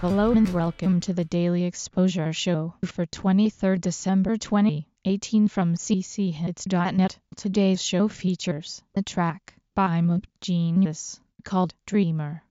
Hello and welcome to the Daily Exposure Show for 23rd December 2018 from cchits.net. Today's show features the track by Mood Genius called Dreamer.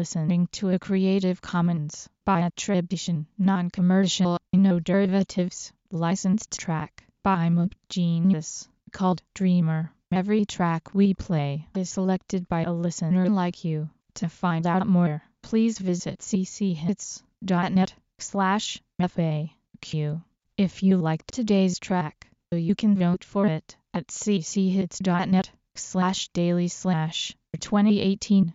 Listening to a Creative Commons by attribution, non-commercial, no derivatives, licensed track by Mood Genius called Dreamer. Every track we play is selected by a listener like you. To find out more, please visit cchits.net slash FAQ. If you liked today's track, you can vote for it at cchits.net slash daily slash 2018